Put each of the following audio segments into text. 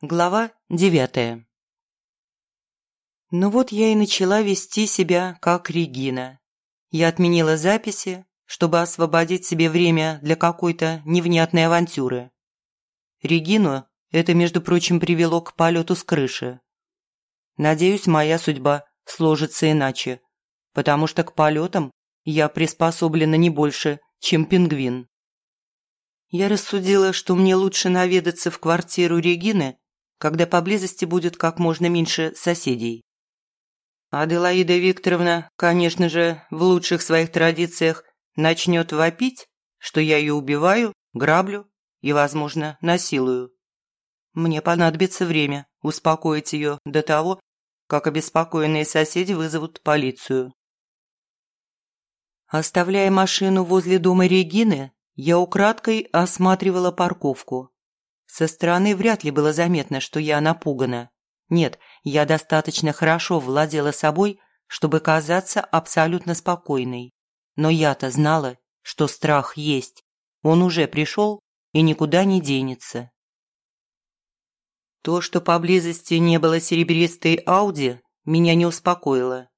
Глава девятая Ну вот я и начала вести себя как Регина. Я отменила записи, чтобы освободить себе время для какой-то невнятной авантюры. Регину это, между прочим, привело к полету с крыши. Надеюсь, моя судьба сложится иначе, потому что к полетам я приспособлена не больше, чем пингвин. Я рассудила, что мне лучше наведаться в квартиру Регины когда поблизости будет как можно меньше соседей. Аделаида Викторовна, конечно же, в лучших своих традициях начнет вопить, что я ее убиваю, граблю и, возможно, насилую. Мне понадобится время успокоить ее до того, как обеспокоенные соседи вызовут полицию. Оставляя машину возле дома Регины, я украдкой осматривала парковку. Со стороны вряд ли было заметно, что я напугана. Нет, я достаточно хорошо владела собой, чтобы казаться абсолютно спокойной. Но я-то знала, что страх есть. Он уже пришел и никуда не денется. То, что поблизости не было серебристой Ауди, меня не успокоило.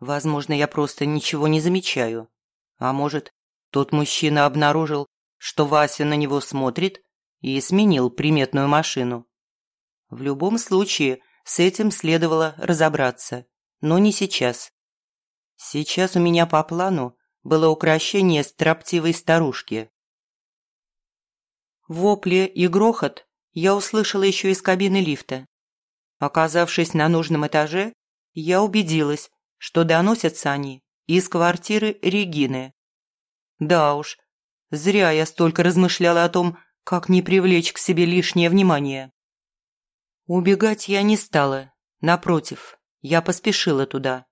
Возможно, я просто ничего не замечаю. А может, тот мужчина обнаружил, что Вася на него смотрит и сменил приметную машину. В любом случае, с этим следовало разобраться, но не сейчас. Сейчас у меня по плану было украшение строптивой старушки. Вопли и грохот я услышала еще из кабины лифта. Оказавшись на нужном этаже, я убедилась, что доносятся они из квартиры Регины. Да уж, зря я столько размышляла о том, как не привлечь к себе лишнее внимание? Убегать я не стала. Напротив, я поспешила туда.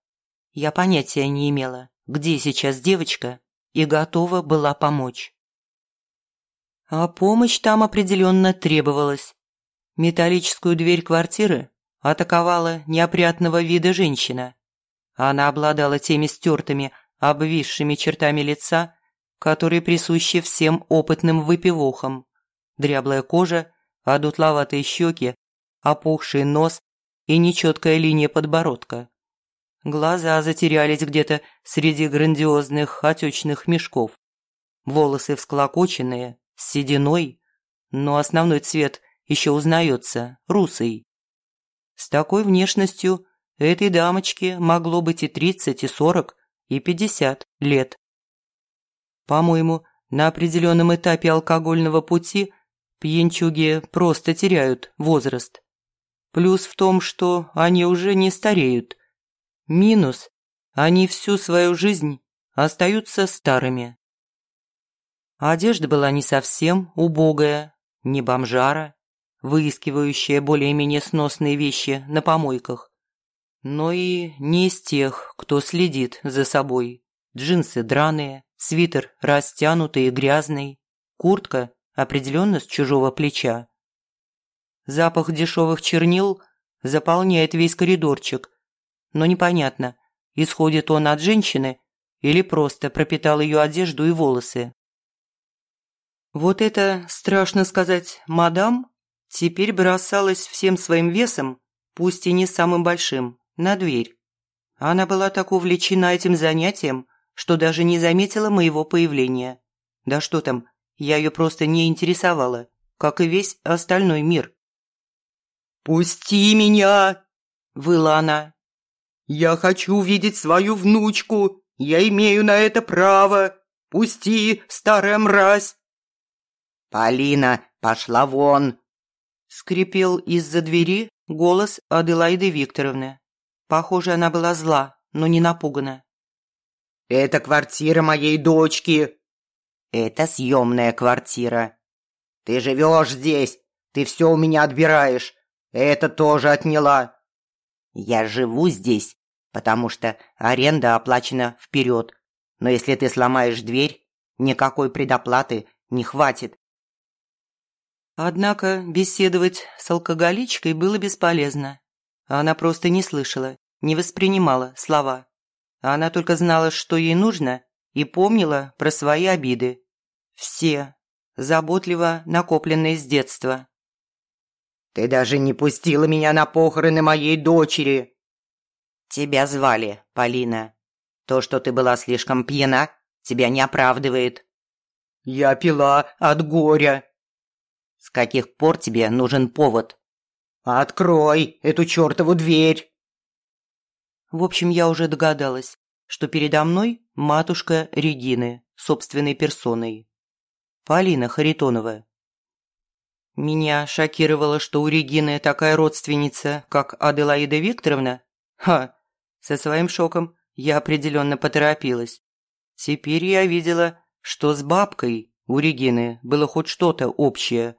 Я понятия не имела, где сейчас девочка, и готова была помочь. А помощь там определенно требовалась. Металлическую дверь квартиры атаковала неопрятного вида женщина. Она обладала теми стертыми, обвисшими чертами лица, которые присущи всем опытным выпивохам дряблая кожа, одутловатые щеки, опухший нос и нечеткая линия подбородка. Глаза затерялись где-то среди грандиозных отечных мешков. Волосы всклокоченные, с сединой, но основной цвет еще узнается, русый. С такой внешностью этой дамочке могло быть и тридцать, и сорок, и пятьдесят лет. По-моему, на определенном этапе алкогольного пути Пьянчуги просто теряют возраст. Плюс в том, что они уже не стареют. Минус – они всю свою жизнь остаются старыми. Одежда была не совсем убогая, не бомжара, выискивающая более-менее сносные вещи на помойках, но и не из тех, кто следит за собой. Джинсы драные, свитер растянутый и грязный, куртка определенно с чужого плеча. Запах дешевых чернил заполняет весь коридорчик, но непонятно, исходит он от женщины или просто пропитал ее одежду и волосы. Вот это, страшно сказать, мадам, теперь бросалась всем своим весом, пусть и не самым большим, на дверь. Она была так увлечена этим занятием, что даже не заметила моего появления. Да что там, я ее просто не интересовала, как и весь остальной мир. «Пусти меня!» – выла она. «Я хочу увидеть свою внучку! Я имею на это право! Пусти, старая мразь!» «Полина, пошла вон!» – скрипел из-за двери голос Аделаиды Викторовны. Похоже, она была зла, но не напугана. «Это квартира моей дочки. Это съемная квартира. Ты живешь здесь, ты все у меня отбираешь. Это тоже отняла. Я живу здесь, потому что аренда оплачена вперед. Но если ты сломаешь дверь, никакой предоплаты не хватит. Однако беседовать с алкоголичкой было бесполезно. Она просто не слышала, не воспринимала слова. Она только знала, что ей нужно, и помнила про свои обиды. Все, заботливо накопленные с детства. «Ты даже не пустила меня на похороны моей дочери!» «Тебя звали, Полина. То, что ты была слишком пьяна, тебя не оправдывает». «Я пила от горя». «С каких пор тебе нужен повод?» «Открой эту чертову дверь!» В общем, я уже догадалась, что передо мной матушка Регины, собственной персоной. Полина Харитонова. Меня шокировало, что у Регины такая родственница, как Аделаида Викторовна. Ха! Со своим шоком я определенно поторопилась. Теперь я видела, что с бабкой у Регины было хоть что-то общее,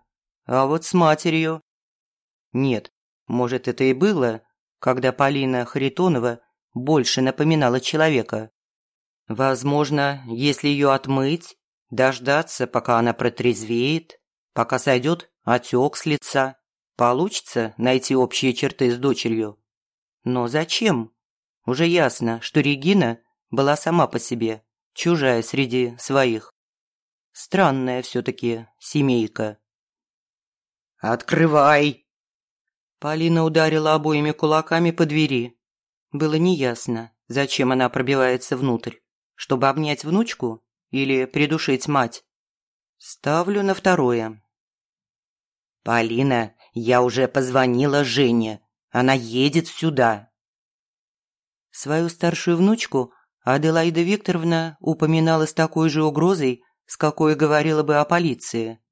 а вот с матерью... Нет, может, это и было, когда Полина Харитонова больше напоминала человека. Возможно, если ее отмыть, дождаться, пока она протрезвеет, пока сойдет отек с лица, получится найти общие черты с дочерью. Но зачем? Уже ясно, что Регина была сама по себе, чужая среди своих. Странная все-таки семейка. «Открывай!» Полина ударила обоими кулаками по двери. Было неясно, зачем она пробивается внутрь. Чтобы обнять внучку или придушить мать? Ставлю на второе. «Полина, я уже позвонила Жене. Она едет сюда». Свою старшую внучку Аделаида Викторовна упоминала с такой же угрозой, с какой говорила бы о полиции.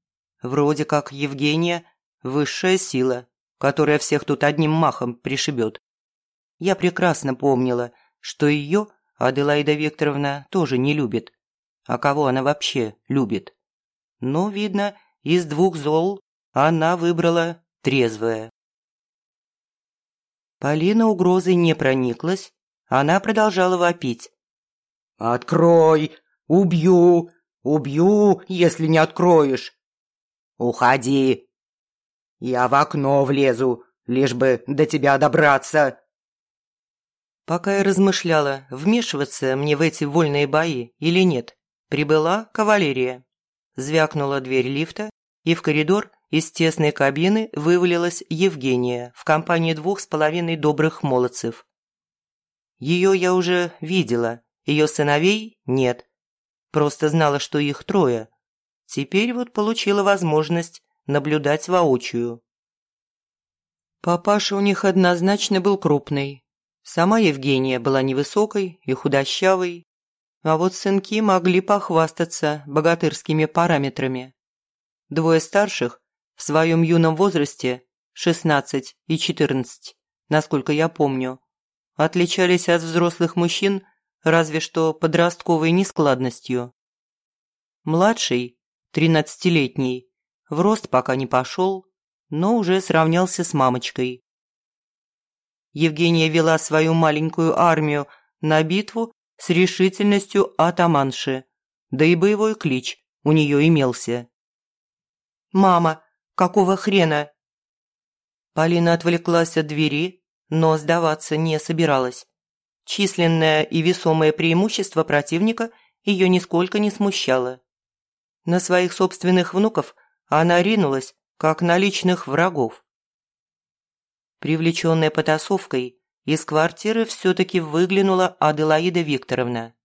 Вроде как Евгения – высшая сила, которая всех тут одним махом пришибет. Я прекрасно помнила, что ее Аделаида Викторовна тоже не любит. А кого она вообще любит? Но, видно, из двух зол она выбрала трезвое. Полина угрозой не прониклась, она продолжала вопить. «Открой! Убью! Убью, если не откроешь! Уходи! Я в окно влезу, лишь бы до тебя добраться!» Пока я размышляла, вмешиваться мне в эти вольные бои или нет, прибыла кавалерия. Звякнула дверь лифта, и в коридор из тесной кабины вывалилась Евгения в компании двух с половиной добрых молодцев. Ее я уже видела, ее сыновей нет. Просто знала, что их трое. Теперь вот получила возможность наблюдать воочию. Папаша у них однозначно был крупный, Сама Евгения была невысокой и худощавой, а вот сынки могли похвастаться богатырскими параметрами. Двое старших в своем юном возрасте, 16 и 14, насколько я помню, отличались от взрослых мужчин разве что подростковой нескладностью. Младший, 13-летний, в рост пока не пошел, но уже сравнялся с мамочкой. Евгения вела свою маленькую армию на битву с решительностью атаманши, да и боевой клич у нее имелся. «Мама, какого хрена?» Полина отвлеклась от двери, но сдаваться не собиралась. Численное и весомое преимущество противника ее нисколько не смущало. На своих собственных внуков она ринулась, как на личных врагов. Привлеченная потасовкой, из квартиры все-таки выглянула Аделаида Викторовна.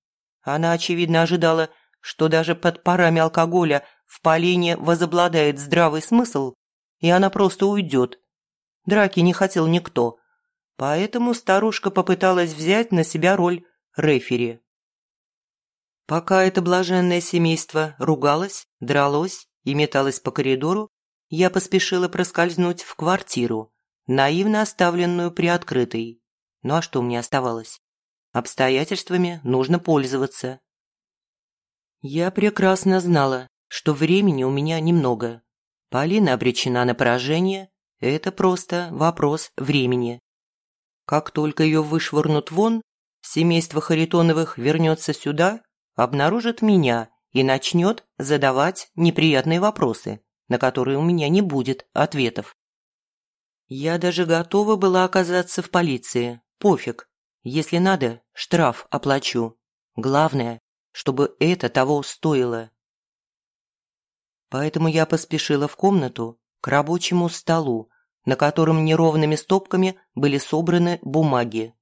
Она, очевидно, ожидала, что даже под парами алкоголя в Полине возобладает здравый смысл, и она просто уйдет. Драки не хотел никто, поэтому старушка попыталась взять на себя роль рефери. Пока это блаженное семейство ругалось, дралось и металось по коридору, я поспешила проскользнуть в квартиру, наивно оставленную приоткрытой. Ну а что мне оставалось? Обстоятельствами нужно пользоваться. Я прекрасно знала, что времени у меня немного. Полина обречена на поражение, это просто вопрос времени. Как только ее вышвырнут вон, семейство Харитоновых вернется сюда, обнаружит меня и начнет задавать неприятные вопросы, на которые у меня не будет ответов. Я даже готова была оказаться в полиции. Пофиг. Если надо, штраф оплачу. Главное, чтобы это того стоило. Поэтому я поспешила в комнату к рабочему столу, на котором неровными стопками были собраны бумаги.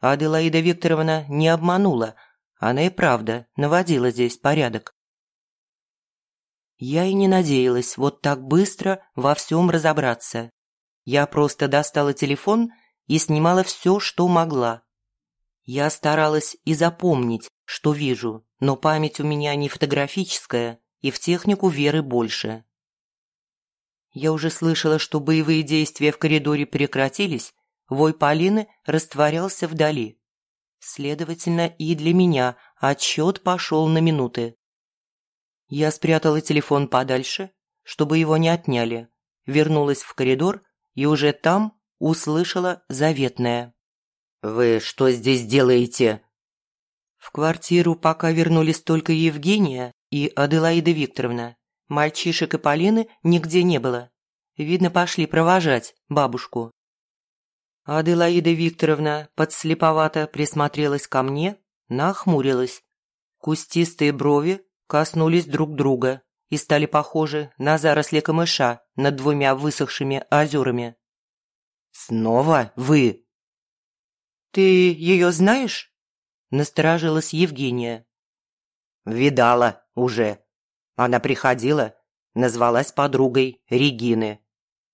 Аделаида Викторовна не обманула, она и правда наводила здесь порядок. Я и не надеялась вот так быстро во всем разобраться. Я просто достала телефон и снимала все, что могла. Я старалась и запомнить, что вижу, но память у меня не фотографическая, и в технику веры больше. Я уже слышала, что боевые действия в коридоре прекратились, вой Полины растворялся вдали. Следовательно, и для меня отсчет пошел на минуты. Я спрятала телефон подальше, чтобы его не отняли, вернулась в коридор и уже там услышала заветное. «Вы что здесь делаете?» В квартиру пока вернулись только Евгения и Аделаида Викторовна. Мальчишек и Полины нигде не было. Видно, пошли провожать бабушку. Аделаида Викторовна подслеповато присмотрелась ко мне, нахмурилась. Кустистые брови коснулись друг друга и стали похожи на заросли камыша над двумя высохшими озерами. «Снова вы?» «Ты ее знаешь?» – насторожилась Евгения. «Видала уже. Она приходила, назвалась подругой Регины.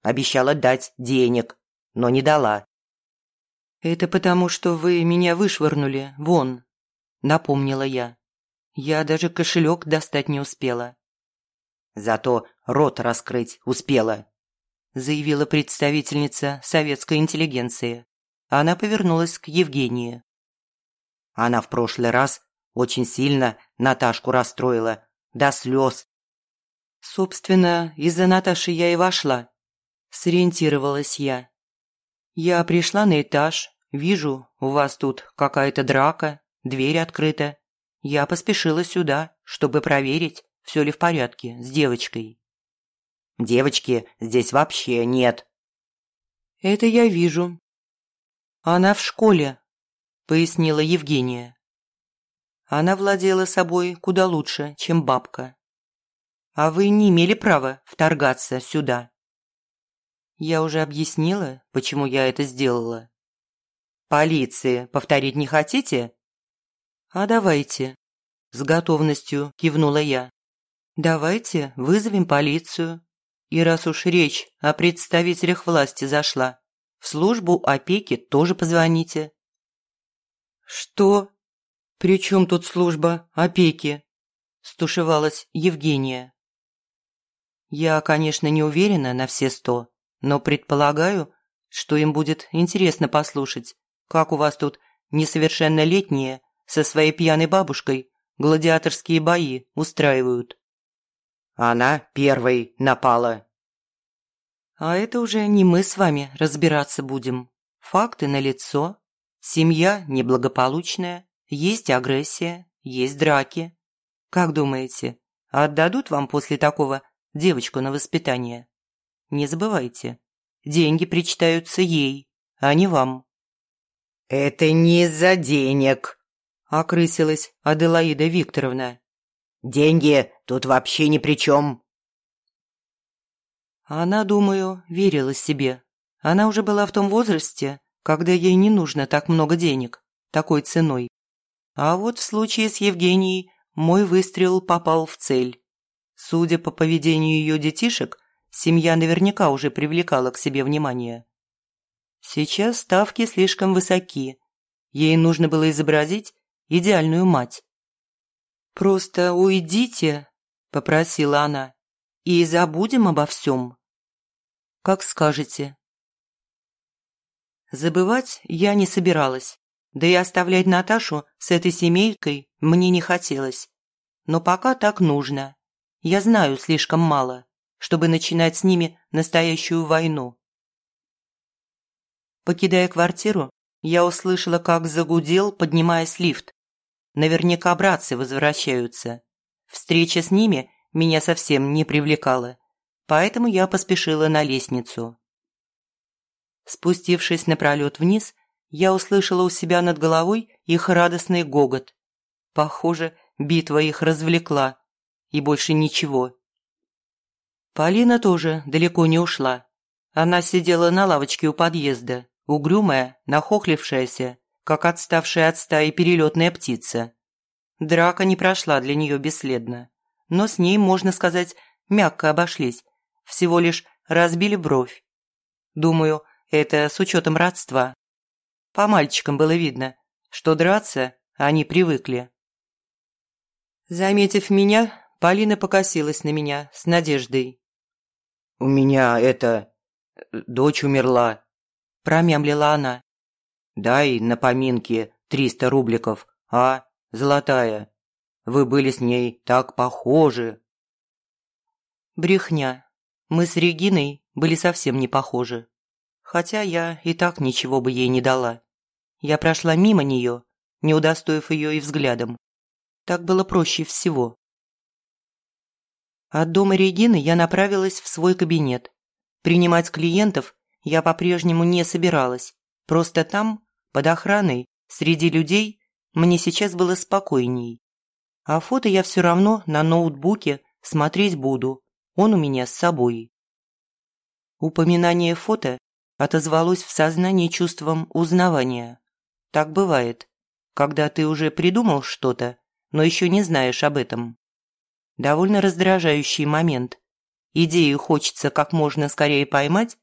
Обещала дать денег, но не дала». «Это потому, что вы меня вышвырнули вон», – напомнила я. Я даже кошелек достать не успела. Зато рот раскрыть успела, заявила представительница советской интеллигенции. Она повернулась к Евгении. Она в прошлый раз очень сильно Наташку расстроила, до слез. Собственно, из-за Наташи я и вошла. Сориентировалась я. Я пришла на этаж, вижу, у вас тут какая-то драка, дверь открыта. Я поспешила сюда, чтобы проверить, все ли в порядке с девочкой. Девочки здесь вообще нет. Это я вижу. Она в школе, пояснила Евгения. Она владела собой куда лучше, чем бабка. А вы не имели права вторгаться сюда. Я уже объяснила, почему я это сделала. Полиции повторить не хотите? «А давайте», – с готовностью кивнула я. «Давайте вызовем полицию. И раз уж речь о представителях власти зашла, в службу опеки тоже позвоните». «Что? При чем тут служба опеки?» – стушевалась Евгения. «Я, конечно, не уверена на все сто, но предполагаю, что им будет интересно послушать, как у вас тут несовершеннолетние со своей пьяной бабушкой гладиаторские бои устраивают. Она первой напала. А это уже не мы с вами разбираться будем. Факты налицо. Семья неблагополучная, есть агрессия, есть драки. Как думаете, отдадут вам после такого девочку на воспитание? Не забывайте, деньги причитаются ей, а не вам. «Это не из-за денег», окрысилась Аделаида Викторовна. «Деньги тут вообще ни при чем». Она, думаю, верила себе. Она уже была в том возрасте, когда ей не нужно так много денег, такой ценой. А вот в случае с Евгенией мой выстрел попал в цель. Судя по поведению ее детишек, семья наверняка уже привлекала к себе внимание. Сейчас ставки слишком высоки. Ей нужно было изобразить идеальную мать. «Просто уйдите», – попросила она, – «и забудем обо всем». «Как скажете». Забывать я не собиралась, да и оставлять Наташу с этой семейкой мне не хотелось. Но пока так нужно. Я знаю слишком мало, чтобы начинать с ними настоящую войну. Покидая квартиру, я услышала, как загудел, поднимаясь лифт. Наверняка братцы возвращаются. Встреча с ними меня совсем не привлекала. поэтому я поспешила на лестницу. Спустившись напролет вниз, я услышала у себя над головой их радостный гогот. Похоже, битва их развлекла, и больше ничего. Полина тоже далеко не ушла. Она сидела на лавочке у подъезда, угрюмая, нахохлившаяся, как отставшая от стаи перелетная птица. Драка не прошла для нее бесследно, но с ней, можно сказать, мягко обошлись, всего лишь разбили бровь. Думаю, это с учетом родства. По мальчикам было видно, что драться они привыкли. Заметив меня, Полина покосилась на меня с надеждой. «У меня это... дочь умерла», – промямлила она. «Дай на поминки триста рубликов, а, золотая? Вы были с ней так похожи». Брехня. Мы с Региной были совсем не похожи. Хотя я и так ничего бы ей не дала. Я прошла мимо нее, не удостоив ее и взглядом. Так было проще всего. От дома Регины я направилась в свой кабинет. Принимать клиентов я по-прежнему не собиралась. Просто там, под охраной, среди людей, мне сейчас было спокойней. А фото я все равно на ноутбуке смотреть буду. Он у меня с собой. Упоминание фото отозвалось в сознании чувством узнавания. Так бывает, когда ты уже придумал что-то, но еще не знаешь об этом. Довольно раздражающий момент. Идею хочется как можно скорее поймать,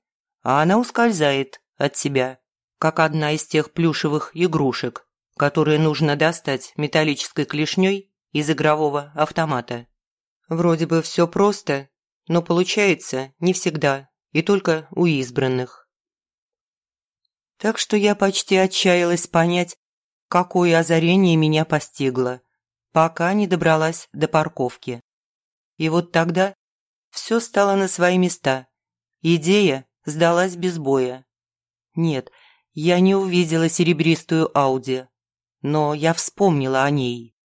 а она ускользает от себя, как одна из тех плюшевых игрушек, которые нужно достать металлической клешней из игрового автомата. Вроде бы все просто, но получается не всегда и только у избранных. Так что я почти отчаялась понять, какое озарение меня постигло, пока не добралась до парковки. И вот тогда все стало на свои места. Идея сдалась без боя. Нет, я не увидела серебристую Ауди, но я вспомнила о ней.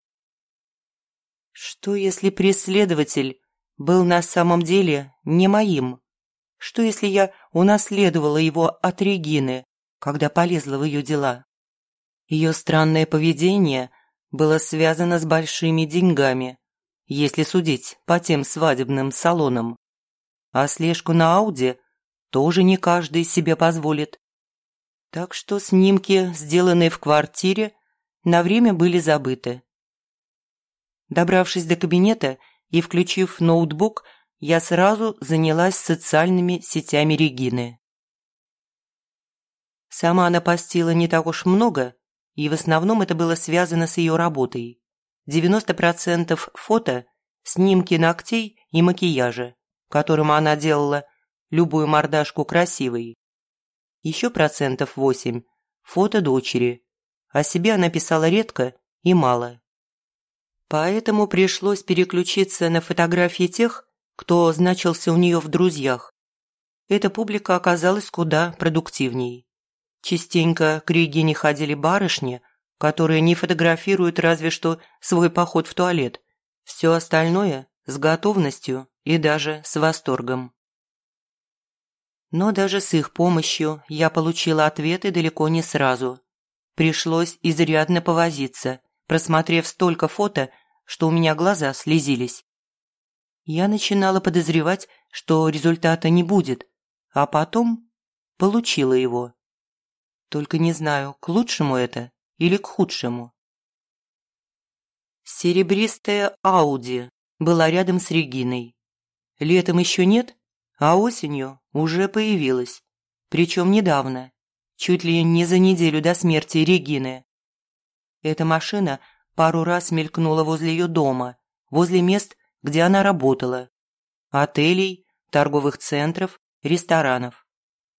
Что если преследователь был на самом деле не моим? Что если я унаследовала его от Регины, когда полезла в ее дела? Ее странное поведение было связано с большими деньгами, если судить по тем свадебным салонам. А слежку на Ауди тоже не каждый себе позволит. Так что снимки, сделанные в квартире, на время были забыты. Добравшись до кабинета и включив ноутбук, я сразу занялась социальными сетями Регины. Сама она постила не так уж много, и в основном это было связано с ее работой. 90% фото – снимки ногтей и макияжа, которым она делала любую мордашку красивой. Еще процентов 8 – фото дочери. О себе она писала редко и мало. Поэтому пришлось переключиться на фотографии тех, кто значился у нее в друзьях. Эта публика оказалась куда продуктивней. Частенько к Регине ходили барышни, которые не фотографируют разве что свой поход в туалет. Все остальное с готовностью и даже с восторгом. Но даже с их помощью я получила ответы далеко не сразу. Пришлось изрядно повозиться, просмотрев столько фото, что у меня глаза слезились. Я начинала подозревать, что результата не будет, а потом получила его. Только не знаю, к лучшему это или к худшему. Серебристая Ауди была рядом с Региной. Летом еще нет, а осенью уже появилась. Причем недавно, чуть ли не за неделю до смерти Регины. Эта машина пару раз мелькнула возле ее дома, возле мест, где она работала. Отелей, торговых центров, ресторанов.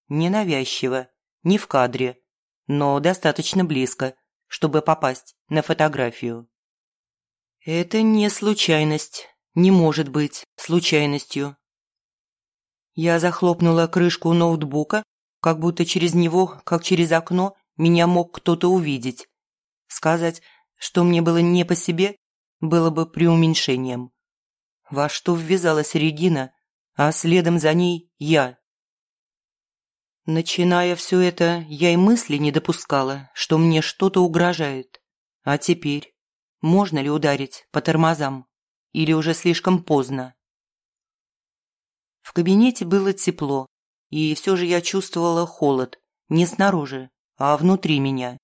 Ненавязчиво, не в кадре, но достаточно близко, чтобы попасть на фотографию. Это не случайность, не может быть случайностью. Я захлопнула крышку ноутбука, как будто через него, как через окно, меня мог кто-то увидеть. Сказать, что мне было не по себе, было бы преуменьшением. Во что ввязалась Регина, а следом за ней я. Начиная все это, я и мысли не допускала, что мне что-то угрожает. А теперь? Можно ли ударить по тормозам? Или уже слишком поздно? В кабинете было тепло, и все же я чувствовала холод, не снаружи, а внутри меня.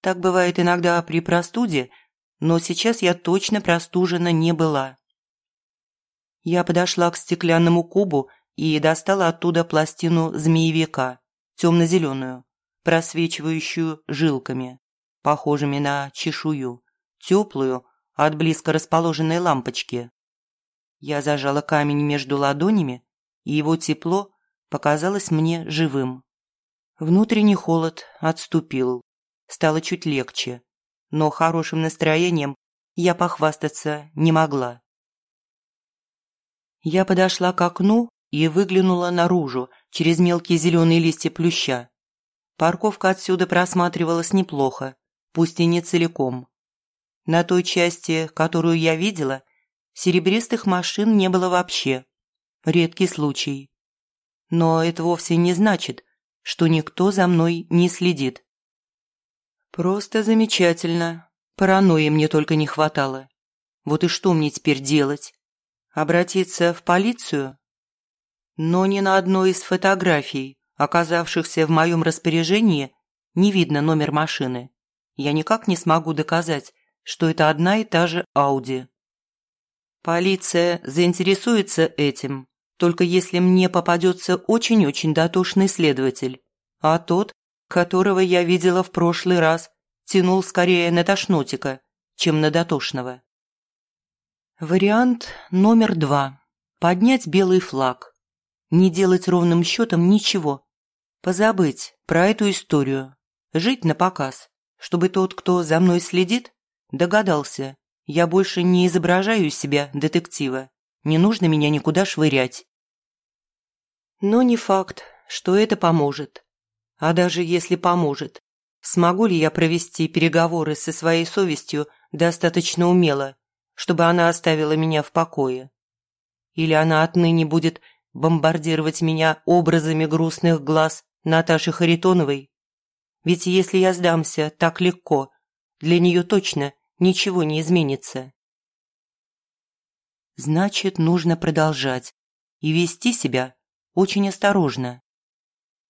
Так бывает иногда при простуде, но сейчас я точно простужена не была. Я подошла к стеклянному кубу и достала оттуда пластину змеевика, темно-зеленую, просвечивающую жилками, похожими на чешую, теплую от близко расположенной лампочки. Я зажала камень между ладонями, и его тепло показалось мне живым. Внутренний холод отступил, стало чуть легче, но хорошим настроением я похвастаться не могла. Я подошла к окну и выглянула наружу через мелкие зеленые листья плюща. Парковка отсюда просматривалась неплохо, пусть и не целиком. На той части, которую я видела, серебристых машин не было вообще. Редкий случай. Но это вовсе не значит, что никто за мной не следит. Просто замечательно. Паранойи мне только не хватало. Вот и что мне теперь делать? Обратиться в полицию? Но ни на одной из фотографий, оказавшихся в моем распоряжении, не видно номер машины. Я никак не смогу доказать, что это одна и та же Ауди. Полиция заинтересуется этим только если мне попадется очень-очень дотошный следователь, а тот, которого я видела в прошлый раз, тянул скорее на тошнотика, чем на дотошного. Вариант номер два. Поднять белый флаг. Не делать ровным счетом ничего. Позабыть про эту историю. Жить на показ, чтобы тот, кто за мной следит, догадался. Я больше не изображаю из себя детектива. Не нужно меня никуда швырять. Но не факт, что это поможет. А даже если поможет, смогу ли я провести переговоры со своей совестью достаточно умело, чтобы она оставила меня в покое? Или она отныне будет бомбардировать меня образами грустных глаз Наташи Харитоновой? Ведь если я сдамся так легко, для нее точно ничего не изменится. Значит, нужно продолжать и вести себя очень осторожно.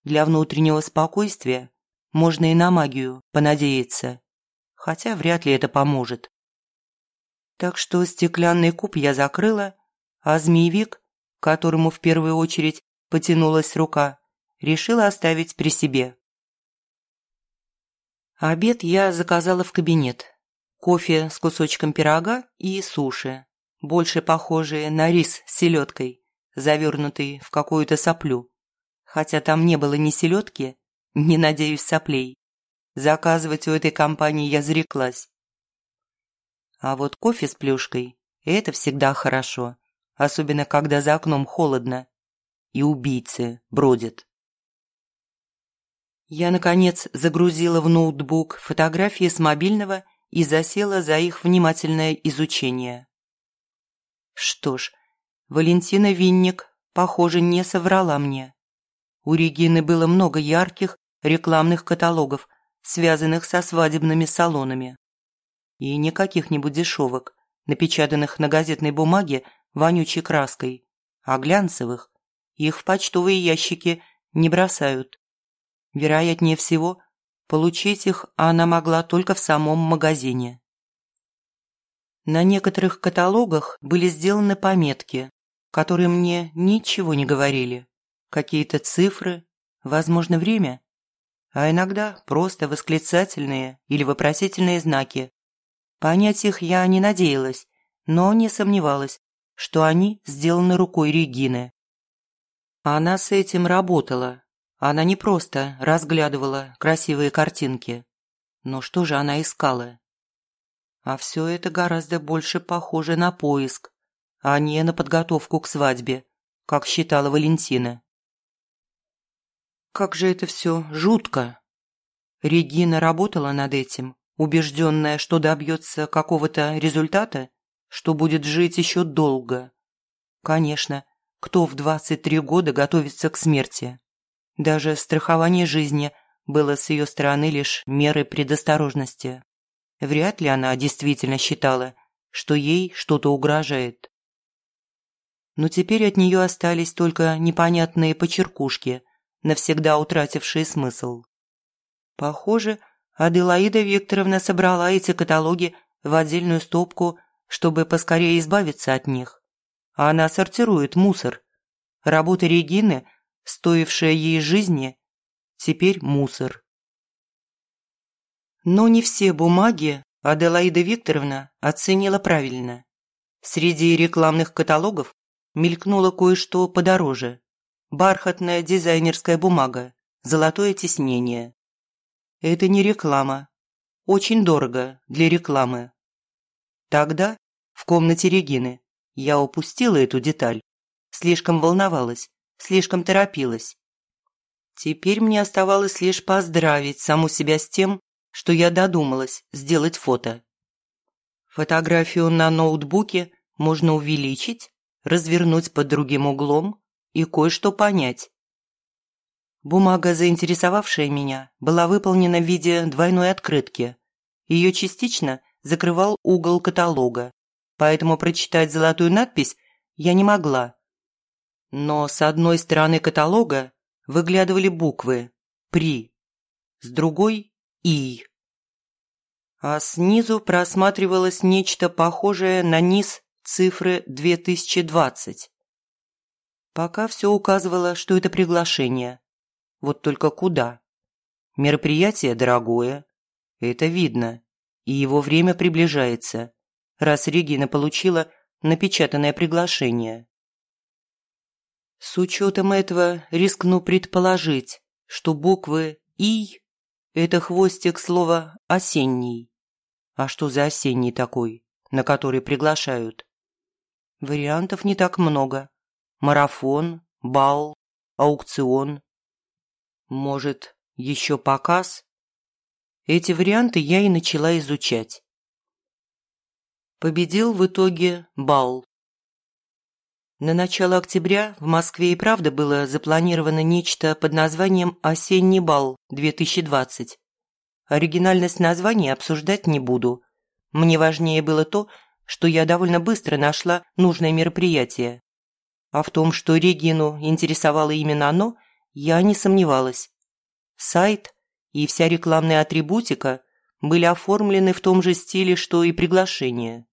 Для внутреннего спокойствия можно и на магию понадеяться, хотя вряд ли это поможет. Так что стеклянный куб я закрыла, а змеевик, которому в первую очередь потянулась рука, решила оставить при себе. Обед я заказала в кабинет. Кофе с кусочком пирога и суши, больше похожие на рис с селедкой завернутый в какую-то соплю. Хотя там не было ни селедки, ни, надеюсь, соплей. Заказывать у этой компании я зареклась. А вот кофе с плюшкой – это всегда хорошо, особенно когда за окном холодно и убийцы бродят. Я, наконец, загрузила в ноутбук фотографии с мобильного и засела за их внимательное изучение. Что ж, Валентина Винник, похоже, не соврала мне. У Регины было много ярких рекламных каталогов, связанных со свадебными салонами. И не каких-нибудь дешевок, напечатанных на газетной бумаге вонючей краской, а глянцевых. Их в почтовые ящики не бросают. Вероятнее всего, получить их она могла только в самом магазине. На некоторых каталогах были сделаны пометки, которые мне ничего не говорили. Какие-то цифры, возможно, время, а иногда просто восклицательные или вопросительные знаки. Понять их я не надеялась, но не сомневалась, что они сделаны рукой Регины. Она с этим работала. Она не просто разглядывала красивые картинки. Но что же она искала? А все это гораздо больше похоже на поиск, а не на подготовку к свадьбе, как считала Валентина. Как же это все жутко. Регина работала над этим, убежденная, что добьется какого-то результата, что будет жить еще долго. Конечно, кто в 23 года готовится к смерти. Даже страхование жизни было с ее стороны лишь мерой предосторожности. Вряд ли она действительно считала, что ей что-то угрожает. Но теперь от нее остались только непонятные почеркушки, навсегда утратившие смысл. Похоже, Аделаида Викторовна собрала эти каталоги в отдельную стопку, чтобы поскорее избавиться от них. Она сортирует мусор. Работа Регины, стоившая ей жизни, теперь мусор. Но не все бумаги Аделаида Викторовна оценила правильно. Среди рекламных каталогов мелькнуло кое-что подороже. Бархатная дизайнерская бумага, золотое тиснение. Это не реклама. Очень дорого для рекламы. Тогда, в комнате Регины, я упустила эту деталь. Слишком волновалась, слишком торопилась. Теперь мне оставалось лишь поздравить саму себя с тем, что я додумалась сделать фото. Фотографию на ноутбуке можно увеличить, развернуть под другим углом и кое-что понять. Бумага, заинтересовавшая меня, была выполнена в виде двойной открытки. Ее частично закрывал угол каталога, поэтому прочитать золотую надпись я не могла. Но с одной стороны каталога выглядывали буквы «При», с другой «И». А снизу просматривалось нечто похожее на низ цифры 2020. Пока все указывало, что это приглашение. Вот только куда? Мероприятие дорогое. Это видно. И его время приближается, раз Регина получила напечатанное приглашение. С учетом этого рискну предположить, что буквы «И» – это хвостик слова «осенний». А что за осенний такой, на который приглашают? Вариантов не так много. Марафон, бал, аукцион. Может, еще показ? Эти варианты я и начала изучать. Победил в итоге бал. На начало октября в Москве и правда было запланировано нечто под названием «Осенний бал-2020». Оригинальность названия обсуждать не буду. Мне важнее было то, что я довольно быстро нашла нужное мероприятие. А в том, что Регину интересовало именно оно, я не сомневалась. Сайт и вся рекламная атрибутика были оформлены в том же стиле, что и приглашение.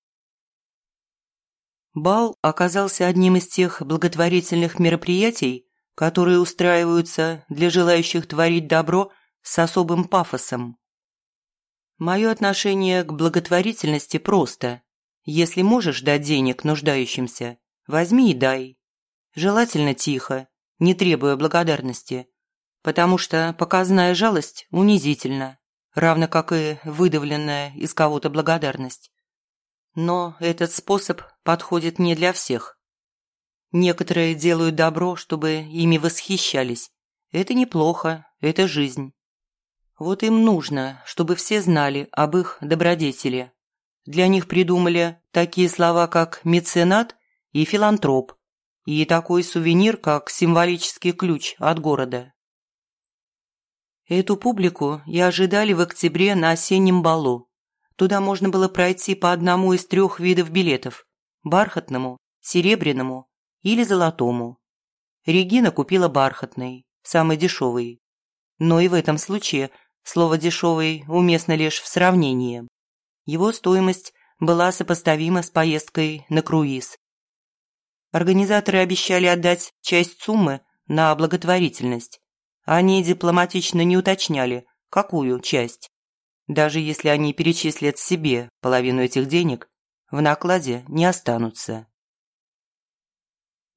Бал оказался одним из тех благотворительных мероприятий, которые устраиваются для желающих творить добро с особым пафосом. Мое отношение к благотворительности просто. Если можешь дать денег нуждающимся, возьми и дай. Желательно тихо, не требуя благодарности, потому что показная жалость унизительна, равно как и выдавленная из кого-то благодарность. Но этот способ подходит не для всех. Некоторые делают добро, чтобы ими восхищались. Это неплохо, это жизнь. Вот им нужно, чтобы все знали об их добродетели. Для них придумали такие слова, как «меценат» и «филантроп», и такой сувенир, как символический ключ от города. Эту публику и ожидали в октябре на осеннем балу. Туда можно было пройти по одному из трех видов билетов – бархатному, серебряному или золотому. Регина купила бархатный, самый дешевый. Но и в этом случае слово «дешевый» уместно лишь в сравнении. Его стоимость была сопоставима с поездкой на круиз. Организаторы обещали отдать часть суммы на благотворительность. Они дипломатично не уточняли, какую часть. Даже если они перечислят себе половину этих денег, в накладе не останутся.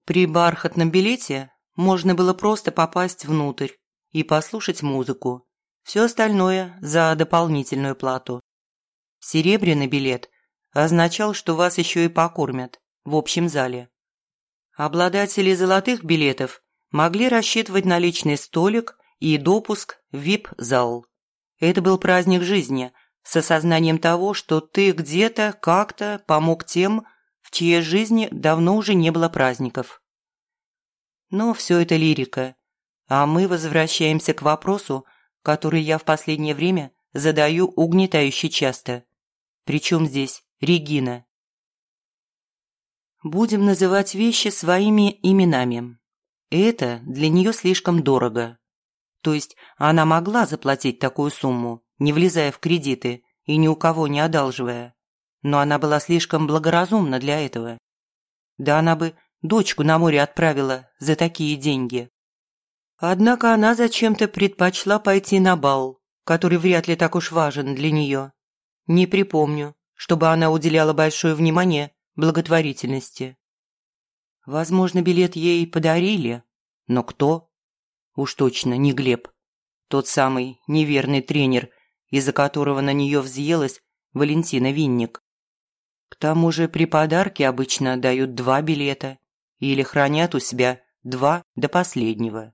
При бархатном билете можно было просто попасть внутрь и послушать музыку. Все остальное за дополнительную плату. Серебряный билет означал, что вас еще и покормят в общем зале. Обладатели золотых билетов могли рассчитывать на личный столик и допуск в VIP-зал. Это был праздник жизни, с осознанием того, что ты где-то, как-то помог тем, в чьей жизни давно уже не было праздников. Но все это лирика. А мы возвращаемся к вопросу, который я в последнее время задаю угнетающе часто. Причем здесь Регина? Будем называть вещи своими именами. Это для нее слишком дорого. То есть она могла заплатить такую сумму, не влезая в кредиты и ни у кого не одалживая. Но она была слишком благоразумна для этого. Да она бы дочку на море отправила за такие деньги. Однако она зачем-то предпочла пойти на бал, который вряд ли так уж важен для нее. Не припомню, чтобы она уделяла большое внимание благотворительности. Возможно, билет ей подарили, но кто? Уж точно не Глеб. Тот самый неверный тренер, из-за которого на нее взъелась Валентина Винник. К тому же при подарке обычно дают два билета или хранят у себя два до последнего.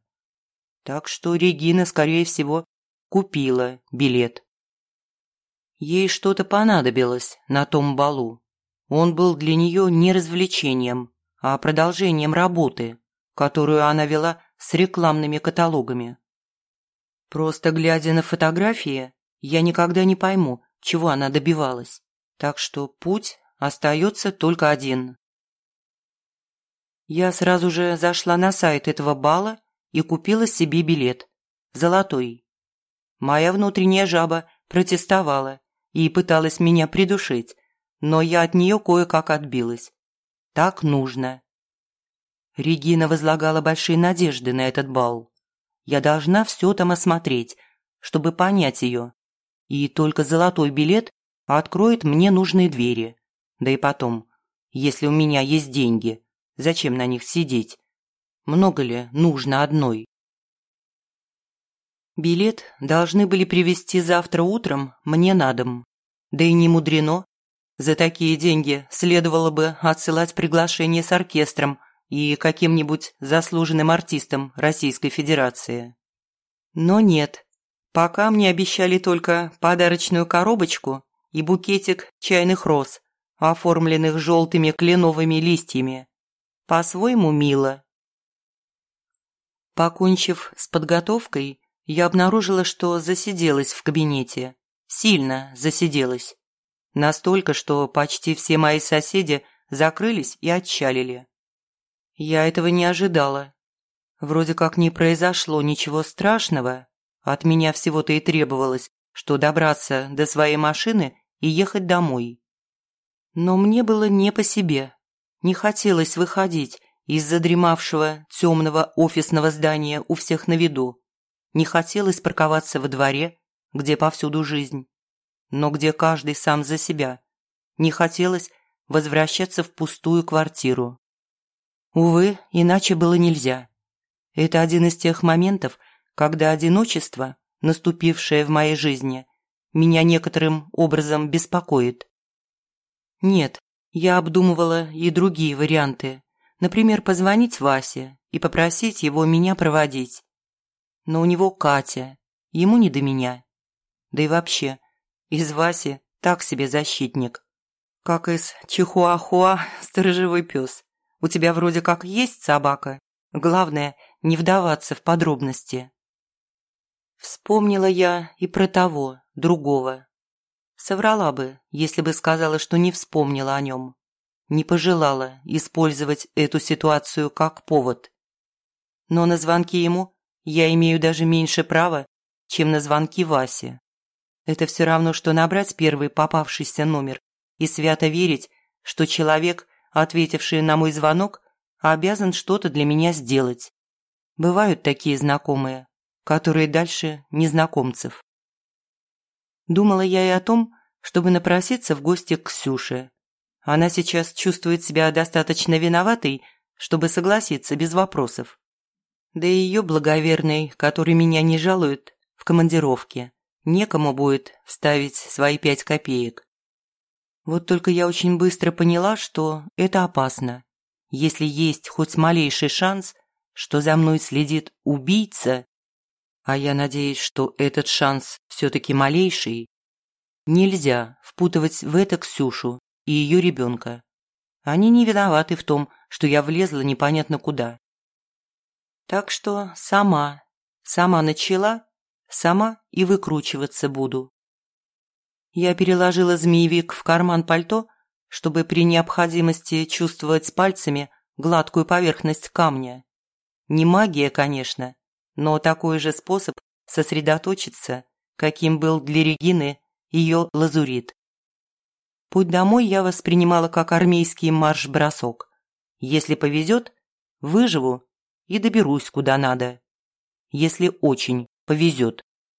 Так что Регина, скорее всего, купила билет. Ей что-то понадобилось на том балу. Он был для нее не развлечением, а продолжением работы, которую она вела с рекламными каталогами. Просто глядя на фотографии, я никогда не пойму, чего она добивалась. Так что путь остается только один. Я сразу же зашла на сайт этого бала и купила себе билет. Золотой. Моя внутренняя жаба протестовала и пыталась меня придушить, но я от нее кое-как отбилась. Так нужно. Регина возлагала большие надежды на этот бал. Я должна все там осмотреть, чтобы понять ее. И только золотой билет откроет мне нужные двери. Да и потом, если у меня есть деньги, зачем на них сидеть? Много ли нужно одной? Билет должны были привезти завтра утром мне на дом. Да и не мудрено. За такие деньги следовало бы отсылать приглашение с оркестром и каким-нибудь заслуженным артистом Российской Федерации. Но нет. Пока мне обещали только подарочную коробочку и букетик чайных роз, оформленных желтыми кленовыми листьями. По-своему мило. Покончив с подготовкой, я обнаружила, что засиделась в кабинете. Сильно засиделась. Настолько, что почти все мои соседи закрылись и отчалили. Я этого не ожидала. Вроде как не произошло ничего страшного. От меня всего-то и требовалось, что добраться до своей машины и ехать домой. Но мне было не по себе. Не хотелось выходить из задремавшего темного офисного здания у всех на виду. Не хотелось парковаться во дворе, где повсюду жизнь, но где каждый сам за себя. Не хотелось возвращаться в пустую квартиру. Увы, иначе было нельзя. Это один из тех моментов, когда одиночество, наступившее в моей жизни, меня некоторым образом беспокоит. Нет, я обдумывала и другие варианты. Например, позвонить Васе и попросить его меня проводить. Но у него Катя, ему не до меня. Да и вообще, из Васи так себе защитник. Как из Чихуахуа сторожевой пес. У тебя вроде как есть собака. Главное, не вдаваться в подробности. Вспомнила я и про того, другого, Соврала бы, если бы сказала, что не вспомнила о нем. Не пожелала использовать эту ситуацию как повод. Но на звонки ему я имею даже меньше права, чем на звонки Васе. Это все равно, что набрать первый попавшийся номер и свято верить, что человек, ответивший на мой звонок, обязан что-то для меня сделать. Бывают такие знакомые, которые дальше незнакомцев. Думала я и о том, чтобы напроситься в гости к Ксюше. Она сейчас чувствует себя достаточно виноватой, чтобы согласиться без вопросов. Да и ее благоверный, который меня не жалует, в командировке. Некому будет вставить свои пять копеек. Вот только я очень быстро поняла, что это опасно. Если есть хоть малейший шанс, что за мной следит убийца, а я надеюсь, что этот шанс все-таки малейший. Нельзя впутывать в это Ксюшу и ее ребенка. Они не виноваты в том, что я влезла непонятно куда. Так что сама, сама начала, сама и выкручиваться буду. Я переложила змеевик в карман пальто, чтобы при необходимости чувствовать пальцами гладкую поверхность камня. Не магия, конечно, но такой же способ сосредоточиться, каким был для Регины ее лазурит. Путь домой я воспринимала как армейский марш-бросок. Если повезет, выживу и доберусь куда надо. Если очень повезет.